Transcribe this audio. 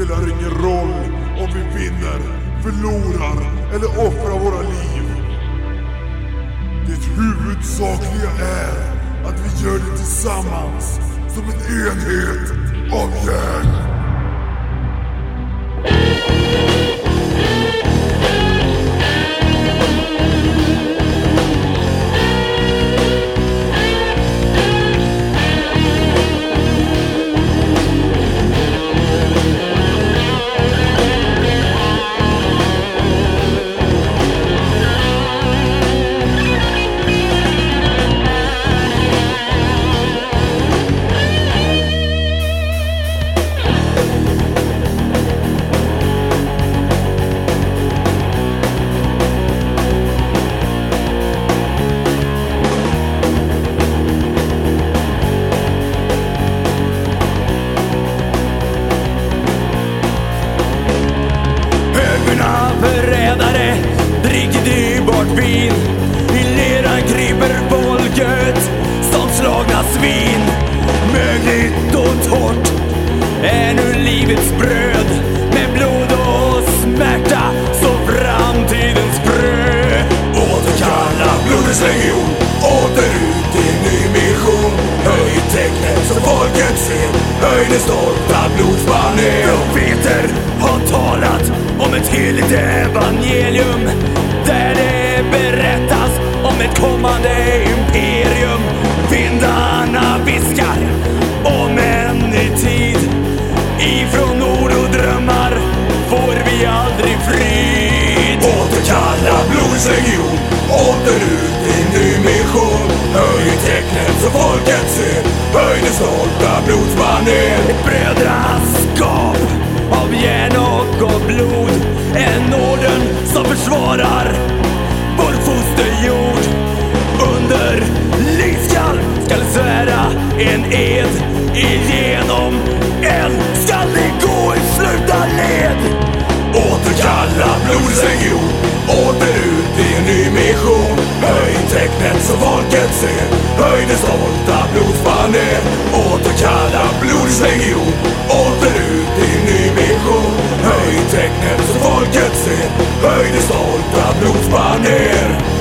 spelar ingen roll om vi vinner, förlorar eller offrar våra liv. Det huvudsakliga är att vi gör det tillsammans, som en enhet av järn. Hårt är nu livets bröd. Med blod och smärta så framtidens frö. Återkalla blodets legion Åter ut i ny mission Höj tecknet så folket ser Höj den stolta blodsbaner Profeter har talat om ett heligt evangelium där det vi aldrig frid. Återkalla blodets legion Åter ut i ny mission Höj tecknet så folket ser Höj det stolta blodsbaner Ett brödraskap av järn och av blod. En orden som försvarar vår fosterjord. Under livskall skall svära en ed. Igenom tecknet som folket ser. Höj den stolta blodsbaner Återkalla blodets legion Åter ut i ny mission. Höj tecknet som folket ser. Höj den stolta blodsbaner